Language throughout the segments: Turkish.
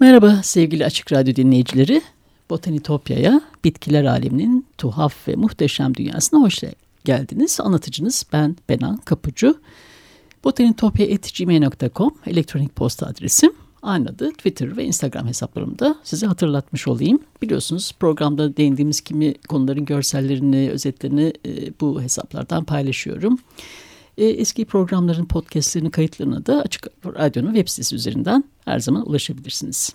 Merhaba sevgili Açık Radyo dinleyicileri. Botanitopya'ya, bitkiler aleminin tuhaf ve muhteşem dünyasına hoş geldiniz. Anlatıcınız ben Benan Kapucu. Botanitopya.gmail.com elektronik posta adresim. Aynı adı Twitter ve Instagram hesaplarımda size hatırlatmış olayım. Biliyorsunuz programda değindiğimiz kimi konuların görsellerini, özetlerini e, bu hesaplardan paylaşıyorum. E, eski programların podcastlerini, kayıtlarına da Açık Radyo'nun web sitesi üzerinden her zaman ulaşabilirsiniz.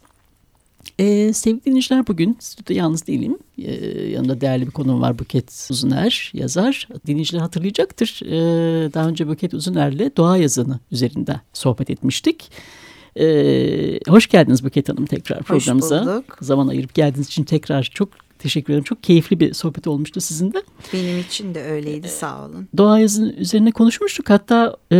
Ee, sevgili dinleyiciler bugün stüdyoda yalnız değilim. Ee, yanımda değerli bir konuğum var Buket Uzuner yazar. Dinleyiciler hatırlayacaktır. Ee, daha önce Buket Uzuner'le doğa yazını üzerinde sohbet etmiştik. Ee, hoş geldiniz Buket Hanım tekrar programımıza. Hoş bulduk. Zaman ayırıp geldiğiniz için tekrar çok teşekkür ederim. Çok keyifli bir sohbet olmuştu sizinle. Benim için de öyleydi sağ olun. Doğa yazını üzerine konuşmuştuk. Hatta e,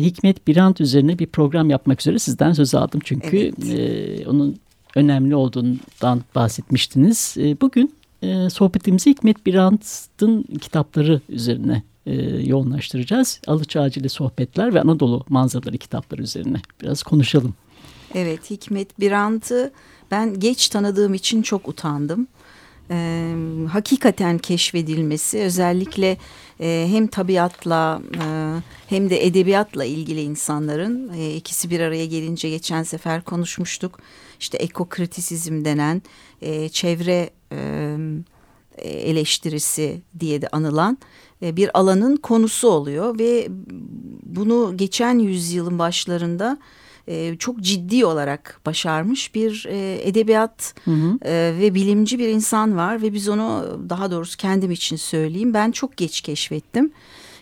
Hikmet Birant üzerine bir program yapmak üzere sizden söz aldım. Çünkü evet. e, onun önemli olduğundan bahsetmiştiniz. E, bugün e, sohbetimizi Hikmet Birant'ın kitapları üzerine e, yoğunlaştıracağız. Alıç Ağacı ile Sohbetler ve Anadolu Manzaraları kitapları üzerine biraz konuşalım. Evet Hikmet Birant'ı ben geç tanıdığım için çok utandım. Ee, hakikaten keşfedilmesi özellikle e, hem tabiatla e, hem de edebiyatla ilgili insanların e, ikisi bir araya gelince geçen sefer konuşmuştuk. İşte ekokritisizm denen e, çevre e, eleştirisi diye de anılan e, bir alanın konusu oluyor ve bunu geçen yüzyılın başlarında e, çok ciddi olarak başarmış bir e, edebiyat hı hı. E, ve bilimci bir insan var ve biz onu daha doğrusu kendim için söyleyeyim ben çok geç keşfettim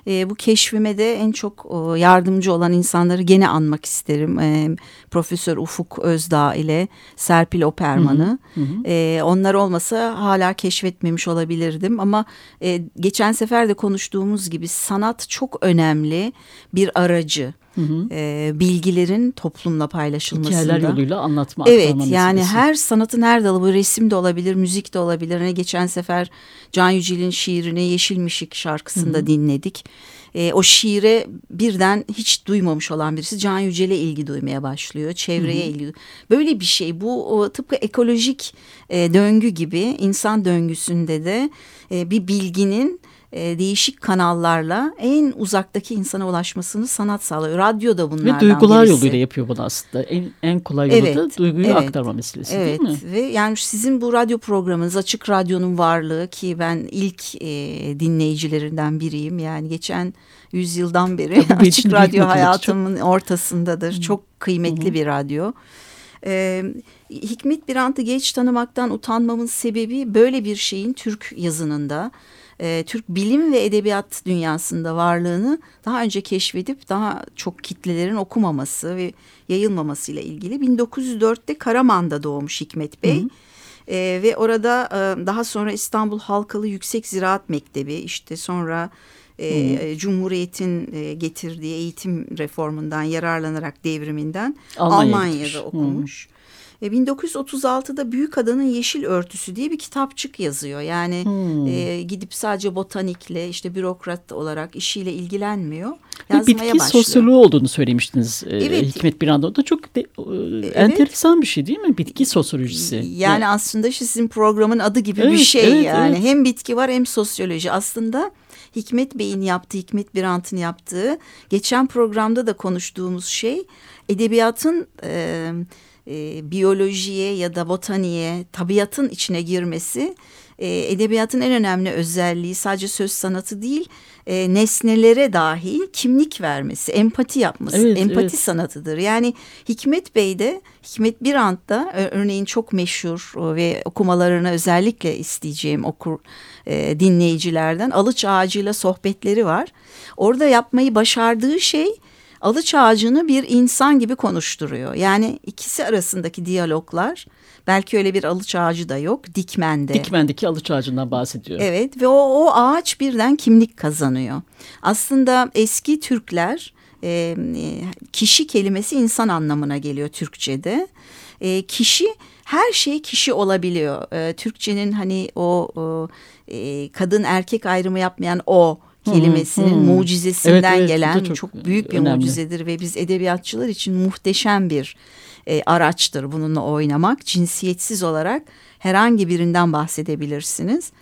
e, bu keşfime de en çok e, yardımcı olan insanları gene anmak isterim. E, Profesör Ufuk Özdağ ile Serpil Operman'ı. Hı hı. E, onlar olmasa hala keşfetmemiş olabilirdim ama e, geçen sefer de konuştuğumuz gibi sanat çok önemli bir aracı. Hı hı. E, bilgilerin toplumla paylaşılmasında. Hikayeler yoluyla anlatma. Evet yani meselesi. her sanatın her dalı bu resim de olabilir, müzik de olabilir. Hani geçen sefer Can Yücel'in şiirini Yeşilmişik şarkısında hı hı. dinledik. E, o şiire birden hiç duymamış olan birisi Can Yücel'e ilgi duymaya başlıyor. Çevreye hı hı. ilgi. Böyle bir şey bu o, tıpkı ekolojik e, döngü gibi insan döngüsünde de e, bir bilginin e, değişik kanallarla en uzaktaki insana ulaşmasını sanat sağlıyor. Radyo da bunlardan Ve duygular birisi. yoluyla yapıyor bunu aslında. En, en kolay yolu evet, da duyguyu evet, aktarma meselesi evet. değil mi? Ve yani sizin bu radyo programınız Açık Radyo'nun varlığı ki ben ilk e, dinleyicilerinden biriyim. Yani geçen yüzyıldan beri Açık Radyo hayatımın çok... ortasındadır. Hı. Çok kıymetli Hı. bir radyo. Ee, Hikmet Birant'ı geç tanımaktan utanmamın sebebi böyle bir şeyin Türk yazınında e, Türk bilim ve edebiyat dünyasında varlığını daha önce keşfedip daha çok kitlelerin okumaması ve yayılmaması ile ilgili 1904'te Karaman'da doğmuş Hikmet Bey. Hı hı. E, ve orada e, daha sonra İstanbul Halkalı Yüksek Ziraat Mektebi işte sonra e, Cumhuriyet'in e, getirdiği eğitim reformundan yararlanarak devriminden Almanya'da, Almanya'da okumuş. Hı. E, 1936'da Büyük Adanın Yeşil Örtüsü diye bir kitapçık yazıyor. Yani hmm. e, gidip sadece botanikle işte bürokrat olarak işiyle ilgilenmiyor. Yazmaya bitki başlıyor. sosyoloğu olduğunu söylemiştiniz e, evet. Hikmet bir anda. O da çok de, e, evet. enteresan bir şey değil mi? Bitki sosyolojisi. Yani evet. aslında sizin programın adı gibi evet, bir şey evet, yani. Evet. Hem bitki var hem sosyoloji. Aslında Hikmet Bey'in yaptığı, Hikmet Birant'ın yaptığı geçen programda da konuştuğumuz şey edebiyatın... E, e, biyolojiye ya da botaniğe, tabiatın içine girmesi e, edebiyatın en önemli özelliği sadece söz sanatı değil, e, nesnelere dahil kimlik vermesi, empati yapması, evet, empati evet. sanatıdır. Yani Hikmet Bey de, Hikmet Birant da örneğin çok meşhur ve okumalarını özellikle isteyeceğim okur e, dinleyicilerden Alıç Ağacı'yla sohbetleri var. Orada yapmayı başardığı şey alıç ağacını bir insan gibi konuşturuyor. Yani ikisi arasındaki diyaloglar belki öyle bir alıç ağacı da yok dikmende. Dikmendeki alıç ağacından bahsediyor. Evet ve o, o ağaç birden kimlik kazanıyor. Aslında eski Türkler e, kişi kelimesi insan anlamına geliyor Türkçe'de. E, kişi her şey kişi olabiliyor. E, Türkçenin hani o, o e, kadın erkek ayrımı yapmayan o kelimesinin hmm. mucizesinden evet, evet, gelen çok, çok büyük bir önemli. mucizedir ve biz edebiyatçılar için muhteşem bir e, araçtır bununla oynamak. Cinsiyetsiz olarak herhangi birinden bahsedebilirsiniz.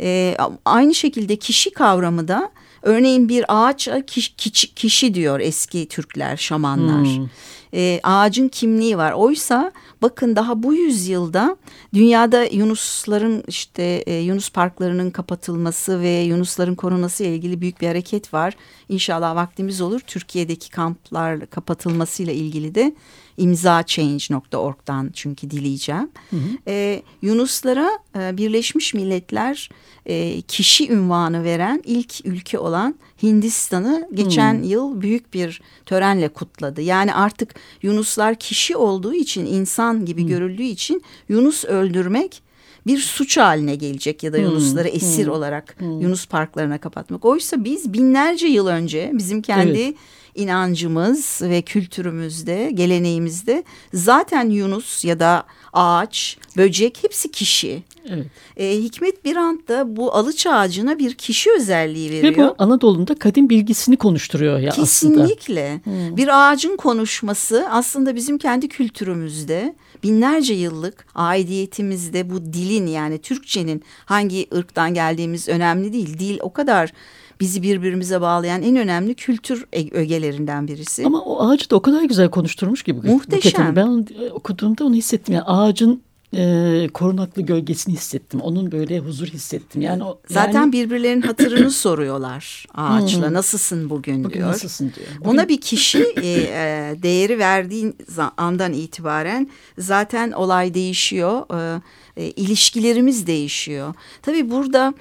E, aynı şekilde kişi kavramı da örneğin bir ağaç kişi, kişi, kişi diyor eski Türkler, şamanlar. Hmm e, ağacın kimliği var. Oysa bakın daha bu yüzyılda dünyada yunusların işte e, yunus parklarının kapatılması ve yunusların korunması ile ilgili büyük bir hareket var. İnşallah vaktimiz olur. Türkiye'deki kamplar kapatılmasıyla ilgili de imzachange.org'dan çünkü dileyeceğim. Hı hı. E, Yunuslara e, Birleşmiş Milletler e, kişi ünvanı veren ilk ülke olan Hindistan'ı geçen hmm. yıl büyük bir törenle kutladı. Yani artık Yunuslar kişi olduğu için insan gibi hmm. görüldüğü için Yunus öldürmek bir suç haline gelecek ya da hmm. Yunusları esir hmm. olarak hmm. Yunus parklarına kapatmak. Oysa biz binlerce yıl önce bizim kendi evet inancımız ve kültürümüzde, geleneğimizde zaten Yunus ya da ağaç, böcek hepsi kişi. Evet. E, Hikmet Birant da bu alıç ağacına bir kişi özelliği veriyor. Ve bu Anadolu'da kadim bilgisini konuşturuyor ya Kesinlikle. aslında. Kesinlikle. Hmm. Bir ağacın konuşması aslında bizim kendi kültürümüzde binlerce yıllık aidiyetimizde bu dilin yani Türkçenin hangi ırktan geldiğimiz önemli değil. Dil o kadar bizi birbirimize bağlayan en önemli kültür ögelerinden birisi. Ama o ağacı da o kadar güzel konuşturmuş gibi. Muhteşem. Ben e, okuduğumda onu hissettim. Yani ağacın e, korunaklı gölgesini hissettim. Onun böyle huzur hissettim. Yani o, zaten yani... birbirlerinin hatırını soruyorlar ağaçla. Hmm. Nasılsın bugün, bugün diyor. Nasılsın diyor. Bugün... Ona bir kişi e, e, değeri verdiğin andan itibaren zaten olay değişiyor. E, e, ilişkilerimiz değişiyor. Tabii burada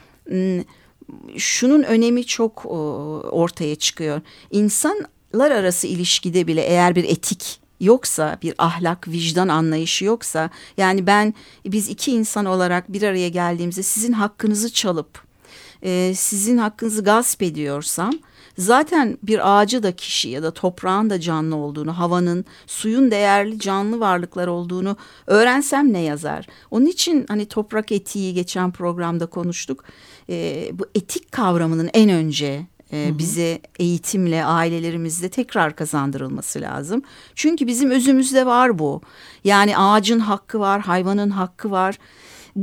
şunun önemi çok ortaya çıkıyor. İnsanlar arası ilişkide bile eğer bir etik yoksa bir ahlak, vicdan anlayışı yoksa yani ben biz iki insan olarak bir araya geldiğimizde sizin hakkınızı çalıp e, sizin hakkınızı gasp ediyorsam zaten bir ağacı da kişi ya da toprağın da canlı olduğunu, havanın, suyun değerli canlı varlıklar olduğunu öğrensem ne yazar? Onun için hani toprak etiği geçen programda konuştuk. E, bu etik kavramının en önce e, bize eğitimle ailelerimizde tekrar kazandırılması lazım. Çünkü bizim özümüzde var bu. Yani ağacın hakkı var, hayvanın hakkı var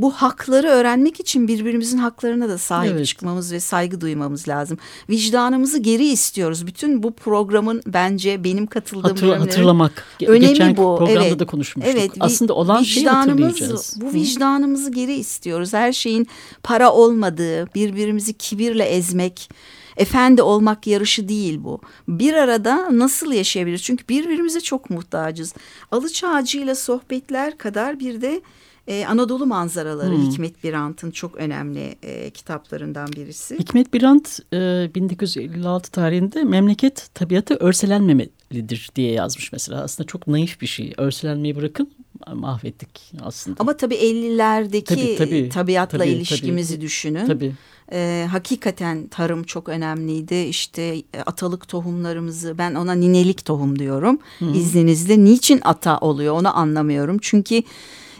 bu hakları öğrenmek için birbirimizin haklarına da sahip evet. çıkmamız ve saygı duymamız lazım. Vicdanımızı geri istiyoruz. Bütün bu programın bence benim katıldığım Hatır, hatırlamak. Önemi Geçen bu. programda evet. da konuşmuştuk. Evet. Aslında olan şeyi hatırlayacağız. Bu vicdanımızı geri istiyoruz. Her şeyin para olmadığı, birbirimizi kibirle ezmek, efendi olmak yarışı değil bu. Bir arada nasıl yaşayabiliriz? Çünkü birbirimize çok muhtacız. Alıç ağacıyla sohbetler kadar bir de ee, Anadolu manzaraları hmm. Hikmet Birant'ın çok önemli e, kitaplarından birisi. Hikmet Birant e, 1956 tarihinde memleket tabiatı örselenmemelidir diye yazmış mesela. Aslında çok naif bir şey. Örselenmeyi bırakın mahvettik aslında. Ama tabii 50'lerdeki tabii, tabii, tabiatla tabii, ilişkimizi tabii, düşünün. Tabii. Ee, hakikaten tarım çok önemliydi. İşte e, atalık tohumlarımızı ben ona ninelik tohum diyorum. Hı. İzninizle niçin ata oluyor onu anlamıyorum. Çünkü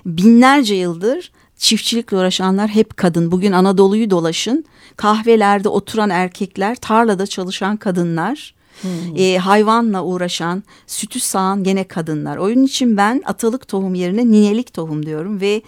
binlerce yıldır çiftçilikle uğraşanlar hep kadın. Bugün Anadolu'yu dolaşın. Kahvelerde oturan erkekler, tarlada çalışan kadınlar, hmm. e, hayvanla uğraşan, sütü sağan gene kadınlar. Oyun için ben atalık tohum yerine ninelik tohum diyorum ve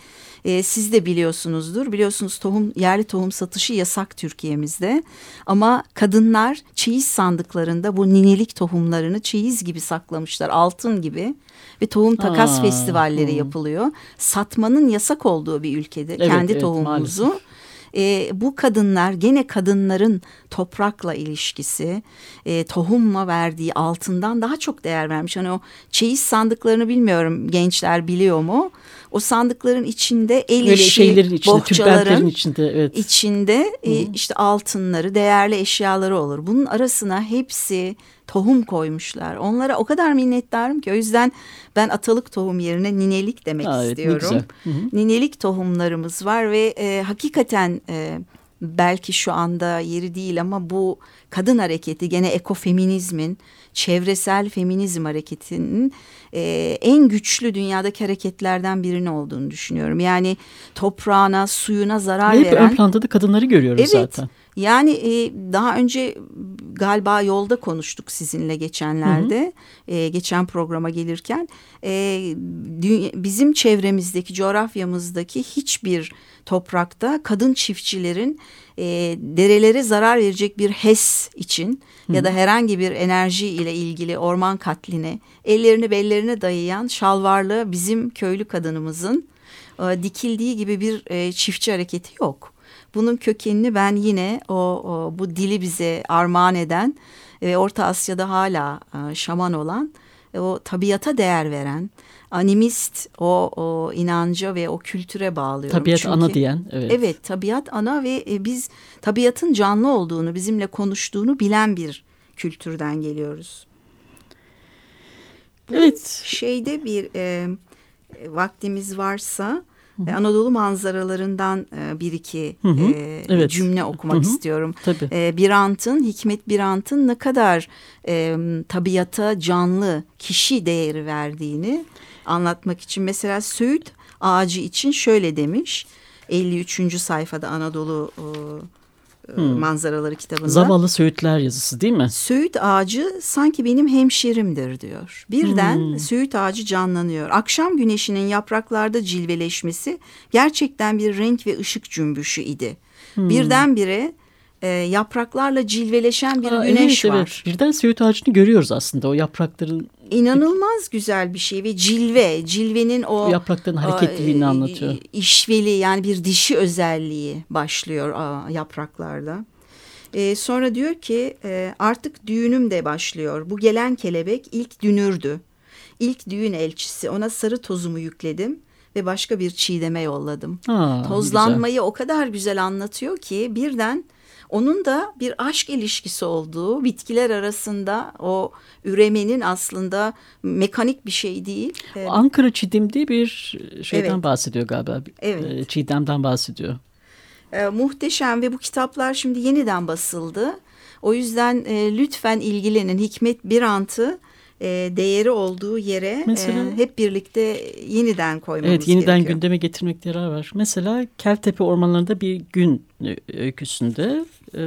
e, siz de biliyorsunuzdur. Biliyorsunuz tohum yerli tohum satışı yasak Türkiye'mizde. Ama kadınlar çeyiz sandıklarında bu ninelik tohumlarını çeyiz gibi saklamışlar. Altın gibi ve tohum takas Aa, festivalleri hmm. yapılıyor. Satmanın yasak olduğu bir ülkede evet, kendi evet, tohumumuzu maalesef e, bu kadınlar gene kadınların toprakla ilişkisi, e, tohumla verdiği altından daha çok değer vermiş. Hani o çeyiz sandıklarını bilmiyorum gençler biliyor mu? O sandıkların içinde el işi, şeylerin içinde, bohçaların içinde, evet. içinde e, işte altınları, değerli eşyaları olur. Bunun arasına hepsi tohum koymuşlar. Onlara o kadar minnettarım ki o yüzden ben atalık tohum yerine ninelik demek Aa, evet, istiyorum. Hı hı. Ninelik tohumlarımız var ve e, hakikaten e, belki şu anda yeri değil ama bu kadın hareketi gene ekofeminizmin çevresel feminizm hareketinin e, en güçlü dünyadaki hareketlerden birini olduğunu düşünüyorum. Yani toprağına, suyuna zarar Ve hep veren. ön planda da kadınları görüyoruz evet, zaten. Yani e, daha önce galiba yolda konuştuk sizinle geçenlerde. Hı hı. E, geçen programa gelirken e, dünya, bizim çevremizdeki coğrafyamızdaki hiçbir toprakta kadın çiftçilerin e, derelere zarar verecek bir HES için Hı. ya da herhangi bir enerji ile ilgili orman katline ellerini bellerine dayayan şalvarlı bizim köylü kadınımızın e, dikildiği gibi bir e, çiftçi hareketi yok. Bunun kökenini ben yine o, o bu dili bize armağan eden ve Orta Asya'da hala e, şaman olan o tabiata değer veren animist o, o inanca ve o kültüre bağlıyorum. Tabiat Çünkü, ana diyen. Evet. evet tabiat ana ve e, biz tabiatın canlı olduğunu bizimle konuştuğunu bilen bir kültürden geliyoruz. Bu evet. Şeyde bir e, vaktimiz varsa Hı Anadolu manzaralarından e, bir iki hı hı. E, evet. cümle okumak hı hı. istiyorum. Tabii. E, Birant'ın, Hikmet Birant'ın ne kadar e, tabiata canlı kişi değeri verdiğini anlatmak için. Mesela Söğüt ağacı için şöyle demiş. 53. sayfada Anadolu hmm. manzaraları kitabında. Zavallı Söğütler yazısı değil mi? Söğüt ağacı sanki benim hemşerimdir diyor. Birden hmm. Söğüt ağacı canlanıyor. Akşam güneşinin yapraklarda cilveleşmesi gerçekten bir renk ve ışık cümbüşü idi. Hmm. Birdenbire e, yapraklarla cilveleşen bir Aa, güneş evet, var. Evet. Birden Söğüt ağacını görüyoruz aslında o yaprakların. İnanılmaz güzel bir şey ve cilve, cilvenin o yaprakların hareketliliğini a, anlatıyor. İşveli yani bir dişi özelliği başlıyor a, yapraklarda. E, sonra diyor ki e, artık düğünüm de başlıyor. Bu gelen kelebek ilk dünürdü. İlk düğün elçisi ona sarı tozumu yükledim ve başka bir çiğdeme yolladım. Aa, Tozlanmayı güzel. o kadar güzel anlatıyor ki birden onun da bir aşk ilişkisi olduğu bitkiler arasında o üremenin aslında mekanik bir şey değil. Ankara Çiğdem diye bir şeyden evet. bahsediyor galiba. Evet. Ee, Çiğdem'den bahsediyor. E, muhteşem ve bu kitaplar şimdi yeniden basıldı. O yüzden e, lütfen ilgilenin. Hikmet Birant'ı e, değeri olduğu yere Mesela, e, hep birlikte yeniden koymamız evet, yeniden gerekiyor. gündeme getirmek yarar var. Mesela Keltepe ormanlarında bir gün öyküsünde e,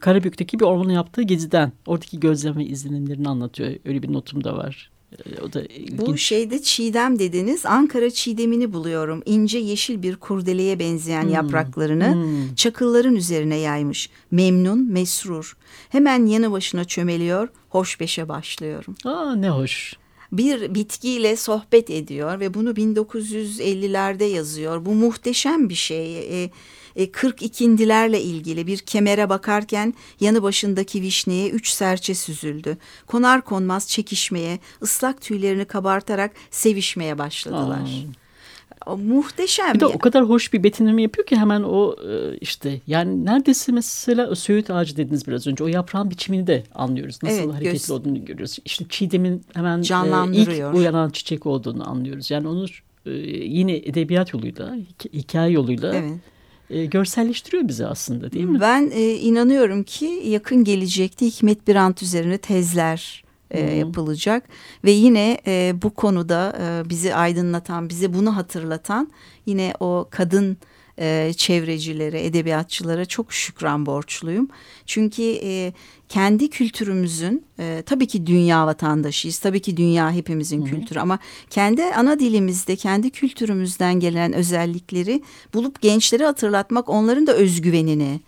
Karabük'teki bir ormanın yaptığı geziden oradaki gözlem ve izlenimlerini anlatıyor. Öyle bir notum da var. E, o da ilginç. Bu şeyde çiğdem dediniz. Ankara çiğdemini buluyorum. İnce yeşil bir kurdeleye benzeyen hmm. yapraklarını hmm. çakılların üzerine yaymış. Memnun, mesrur. Hemen yanı başına çömeliyor. Hoşbeşe başlıyorum. Aa ne hoş bir bitkiyle sohbet ediyor ve bunu 1950'lerde yazıyor. Bu muhteşem bir şey. E, e, 42'ndilerle ilgili bir kemere bakarken yanı başındaki vişneye üç serçe süzüldü. Konar konmaz çekişmeye, ıslak tüylerini kabartarak sevişmeye başladılar. Aa. O muhteşem. Bir de o kadar hoş bir betimleme yapıyor ki hemen o e, işte yani neredeyse mesela söğüt ağacı dediniz biraz önce o yaprağın biçimini de anlıyoruz. Nasıl evet, hareketli göz... olduğunu görüyoruz. İşte çiğdemin hemen e, ilk uyanan çiçek olduğunu anlıyoruz. Yani onu e, yine edebiyat yoluyla, hikaye yoluyla evet e, görselleştiriyor bizi aslında değil mi? Ben e, inanıyorum ki yakın gelecekte Hikmet Birant üzerine tezler e, yapılacak ve yine e, bu konuda e, bizi aydınlatan, bize bunu hatırlatan yine o kadın e, çevrecilere, edebiyatçılara çok şükran borçluyum. Çünkü e, kendi kültürümüzün e, tabii ki dünya vatandaşıyız. Tabii ki dünya hepimizin Hı -hı. kültürü ama kendi ana dilimizde kendi kültürümüzden gelen özellikleri bulup gençlere hatırlatmak onların da özgüvenini,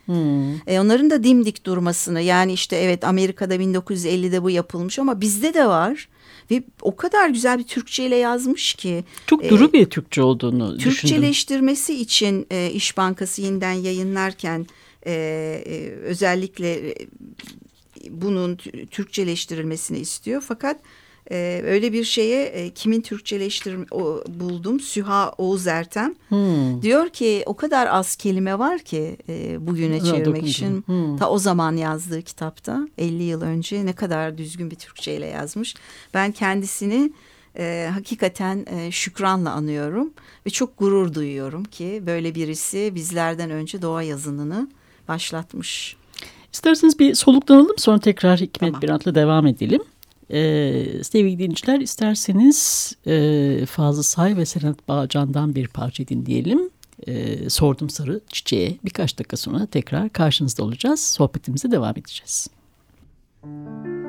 e, onların da dimdik durmasını yani işte evet Amerika'da 1950'de bu yapılmış ama bizde de var. Ve o kadar güzel bir Türkçe ile yazmış ki. Çok e, duru e, bir Türkçe olduğunu Türkçeleştirmesi düşündüm. için e, İş Bankası yeniden yayınlarken e, e, özellikle e, bunun Türkçeleştirilmesini istiyor. Fakat e, öyle bir şeye e, kimin Türkçeleştir o, buldum Süha Oğuz Ertem hmm. diyor ki o kadar az kelime var ki e, bugüne çevirmek ha, için hmm. ta o zaman yazdığı kitapta 50 yıl önce ne kadar düzgün bir Türkçe ile yazmış ben kendisini e, hakikaten e, şükranla anıyorum ve çok gurur duyuyorum ki böyle birisi bizlerden önce doğa yazınını başlatmış. İsterseniz bir soluklanalım sonra tekrar Hikmet tamam. Birant'la devam edelim. Ee, sevgili dinleyiciler isterseniz e, Fazıl Say ve Senat Bağcan'dan bir parça dinleyelim. e, Sordum Sarı Çiçeğe birkaç dakika sonra tekrar karşınızda olacağız. Sohbetimize devam edeceğiz. Sordum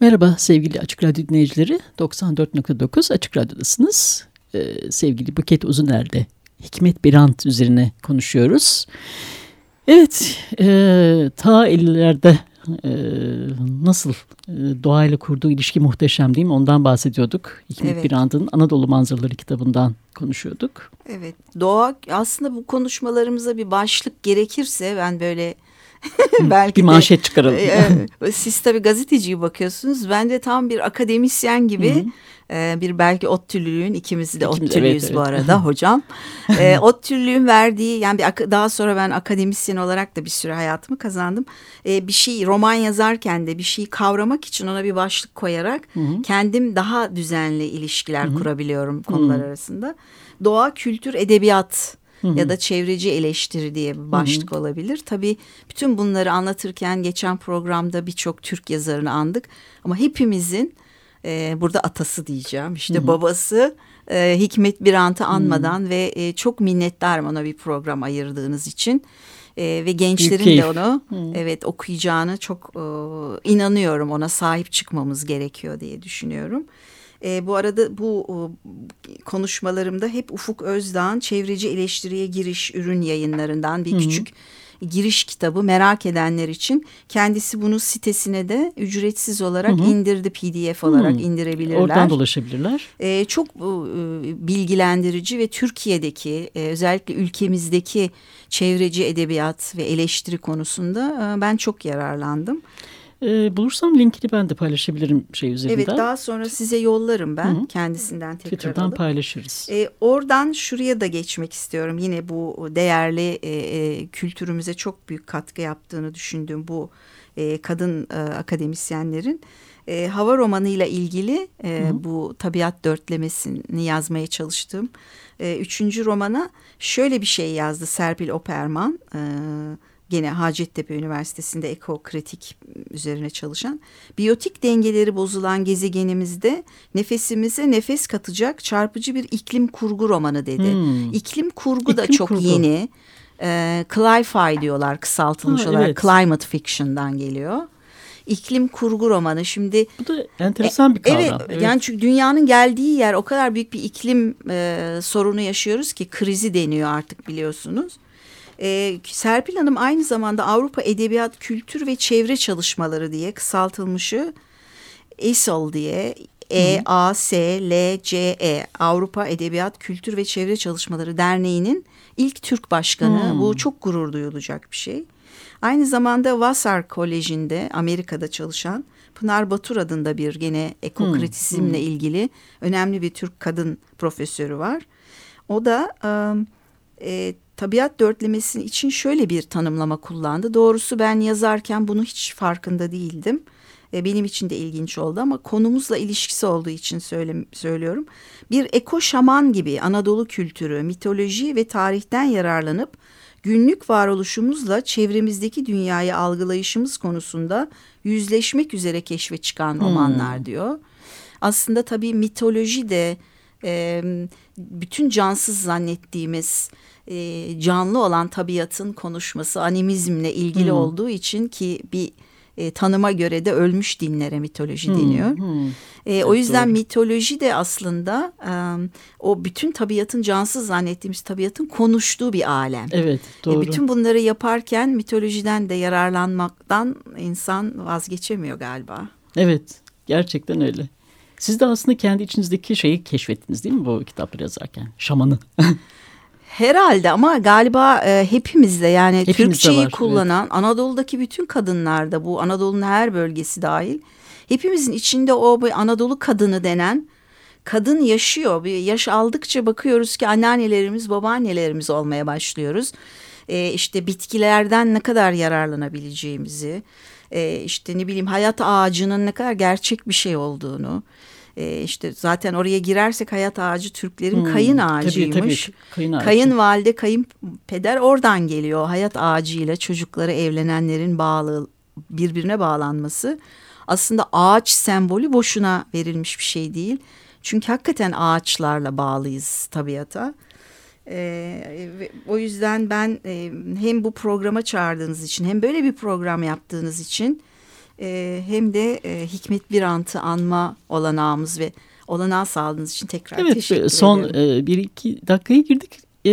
Merhaba sevgili Açık Radyo dinleyicileri. 94.9 Açık Radyo'dasınız. Ee, sevgili Buket Uzuner'de Hikmet Birant üzerine konuşuyoruz. Evet, e, ta 50'lerde e, nasıl e, doğayla kurduğu ilişki muhteşem değil mi? Ondan bahsediyorduk. Hikmet Evet. Birant'ın Anadolu Manzaraları kitabından konuşuyorduk. Evet doğa aslında bu konuşmalarımıza bir başlık gerekirse ben böyle belki Bir de- manşet çıkaralım. Ee, siz tabii gazeteciyi bakıyorsunuz. Ben de tam bir akademisyen gibi e, bir belki ODTÜ'lüğün ikimiz de İkimiz, ODTÜ'lüyüz evet, bu evet. arada hocam. E, ODTÜ'lüğün verdiği yani bir, daha sonra ben akademisyen olarak da bir süre hayatımı kazandım. E, bir şey roman yazarken de bir şeyi kavramak için ona bir başlık koyarak kendim daha düzenli ilişkiler kurabiliyorum konular arasında. Doğa, kültür, edebiyat ya da çevreci eleştiri diye bir başlık olabilir. Tabii bütün bunları anlatırken geçen programda birçok Türk yazarını andık. Ama hepimizin e, burada atası diyeceğim işte babası e, Hikmet Birant'ı anmadan ve e, çok minnettarım ona bir program ayırdığınız için. E, ve gençlerin de onu evet okuyacağını çok e, inanıyorum ona sahip çıkmamız gerekiyor diye düşünüyorum. E, bu arada bu e, konuşmalarımda hep Ufuk Özdağ'ın Çevreci Eleştiriye Giriş Ürün yayınlarından bir küçük giriş kitabı merak edenler için kendisi bunu sitesine de ücretsiz olarak indirdi pdf olarak Hı. indirebilirler. Oradan dolaşabilirler. Ee, çok e, bilgilendirici ve Türkiye'deki e, özellikle ülkemizdeki çevreci edebiyat ve eleştiri konusunda e, ben çok yararlandım. E, bulursam linkini ben de paylaşabilirim şey üzerinden. Evet daha sonra size yollarım ben Hı -hı. kendisinden tekrar Twitter'dan alıp. paylaşırız. E, oradan şuraya da geçmek istiyorum. Yine bu değerli e, e, kültürümüze çok büyük katkı yaptığını düşündüğüm bu e, kadın e, akademisyenlerin e, hava romanıyla ilgili e, bu tabiat dörtlemesini yazmaya çalıştım. E, üçüncü romana şöyle bir şey yazdı Serpil Operman. E, gene Hacettepe Üniversitesi'nde ekokritik üzerine çalışan. Biyotik dengeleri bozulan gezegenimizde nefesimize nefes katacak çarpıcı bir iklim kurgu romanı dedi. Hmm. İklim kurgu iklim da çok kurgu. yeni. E, Cli-Fi diyorlar kısaltılmış ha, olarak. Evet. Climate Fiction'dan geliyor iklim kurgu romanı. Şimdi bu da enteresan bir kavram. Evet, evet. yani çünkü dünyanın geldiği yer o kadar büyük bir iklim e, sorunu yaşıyoruz ki krizi deniyor artık biliyorsunuz. E, Serpil Hanım aynı zamanda Avrupa Edebiyat Kültür ve Çevre Çalışmaları diye kısaltılmışı ESOL diye E A S L C E Avrupa Edebiyat Kültür ve Çevre Çalışmaları Derneği'nin ilk Türk başkanı. Hmm. Bu çok gurur duyulacak bir şey. Aynı zamanda Vassar Koleji'nde Amerika'da çalışan Pınar Batur adında bir gene ekokritizmle hmm. ilgili önemli bir Türk kadın profesörü var. O da e, tabiat dörtlemesi için şöyle bir tanımlama kullandı. Doğrusu ben yazarken bunu hiç farkında değildim. E, benim için de ilginç oldu ama konumuzla ilişkisi olduğu için söyle, söylüyorum. Bir eko şaman gibi Anadolu kültürü, mitoloji ve tarihten yararlanıp günlük varoluşumuzla çevremizdeki dünyayı algılayışımız konusunda yüzleşmek üzere keşfe çıkan hmm. romanlar diyor. Aslında tabii mitoloji de e, bütün cansız zannettiğimiz e, canlı olan tabiatın konuşması animizmle ilgili hmm. olduğu için ki bir e, tanıma göre de ölmüş dinlere mitoloji hmm, deniyor. Hmm. E, o yüzden doğru. mitoloji de aslında e, o bütün tabiatın cansız zannettiğimiz tabiatın konuştuğu bir alem. Evet e, doğru. E, bütün bunları yaparken mitolojiden de yararlanmaktan insan vazgeçemiyor galiba. Evet gerçekten öyle. Siz de aslında kendi içinizdeki şeyi keşfettiniz değil mi bu kitapları yazarken? Şamanı. Herhalde ama galiba e, hepimizde yani Hepimizde Türkçeyi var, kullanan evet. Anadolu'daki bütün kadınlarda bu Anadolu'nun her bölgesi dahil hepimizin içinde o bir Anadolu kadını denen kadın yaşıyor. Bir yaş aldıkça bakıyoruz ki anneannelerimiz, babaannelerimiz olmaya başlıyoruz. E, işte bitkilerden ne kadar yararlanabileceğimizi, e, işte ne bileyim hayat ağacının ne kadar gerçek bir şey olduğunu e, işte zaten oraya girersek hayat ağacı Türklerin hmm, kayın ağacıymış. Tabii, tabii, kayın ağacı. Kayınvalide, kayınpeder oradan geliyor. Hayat ağacıyla çocukları evlenenlerin bağlı birbirine bağlanması. Aslında ağaç sembolü boşuna verilmiş bir şey değil. Çünkü hakikaten ağaçlarla bağlıyız tabiata. Ee, o yüzden ben e, hem bu programa çağırdığınız için hem böyle bir program yaptığınız için e, hem de e, Hikmet Birant'ı anma olanağımız ve olanağı sağladığınız için tekrar evet, teşekkür son, ederim. Son e, bir iki dakikaya girdik e,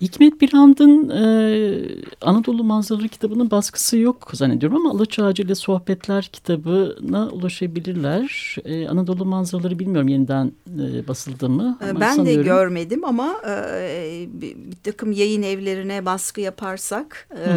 Hikmet Birand'ın e, Anadolu Manzaraları kitabının baskısı yok zannediyorum ama Alaç Ağacı ile Sohbetler kitabına ulaşabilirler. E, Anadolu Manzaraları bilmiyorum yeniden e, basıldı mı? Ama ben sanıyorum... de görmedim ama e, bir, takım yayın evlerine baskı yaparsak e,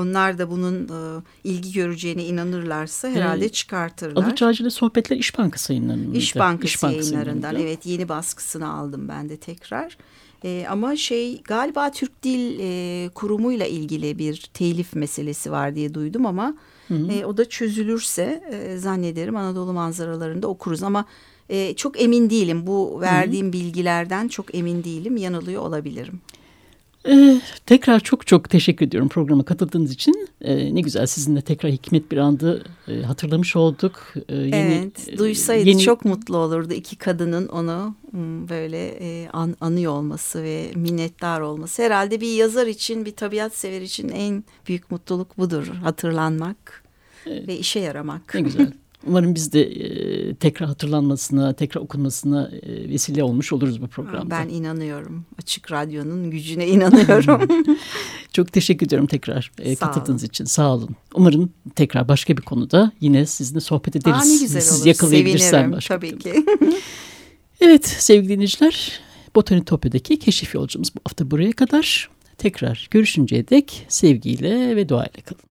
onlar da bunun e, ilgi göreceğine inanırlarsa herhalde e, çıkartırlar. Alaç Ağacı ile Sohbetler İş Bankası yayınlarından. İş Bankası, İş Bankası yayınlarından evet yeni baskısını aldım ben de tekrar. E, ama şey galiba Türk Dil e, Kurumu'yla ilgili bir telif meselesi var diye duydum ama hı hı. E, o da çözülürse e, zannederim Anadolu manzaralarında okuruz ama e, çok emin değilim bu verdiğim hı hı. bilgilerden çok emin değilim yanılıyor olabilirim. Ee, tekrar çok çok teşekkür ediyorum programa katıldığınız için. Ee, ne güzel sizinle tekrar Hikmet bir andı e, hatırlamış olduk. Ee, yeni, evet, e, duysaydı yeni... çok mutlu olurdu iki kadının onu hmm, böyle e, an, anıyor olması ve minnettar olması. Herhalde bir yazar için, bir tabiat sever için en büyük mutluluk budur. Hatırlanmak evet. ve işe yaramak. Ne güzel. Umarım biz de e, tekrar hatırlanmasına, tekrar okunmasına e, vesile olmuş oluruz bu programda. Ben inanıyorum. Açık Radyo'nun gücüne inanıyorum. Çok teşekkür ediyorum tekrar e, katıldığınız için. Sağ olun. Umarım tekrar başka bir konuda yine sizinle sohbet ederiz. Aa, ne güzel Siz olur. yakalayabilirsen başka tabii ki. evet sevgili dinleyiciler. Botanitopya'daki keşif yolcumuz bu hafta buraya kadar. Tekrar görüşünceye dek sevgiyle ve duayla kalın.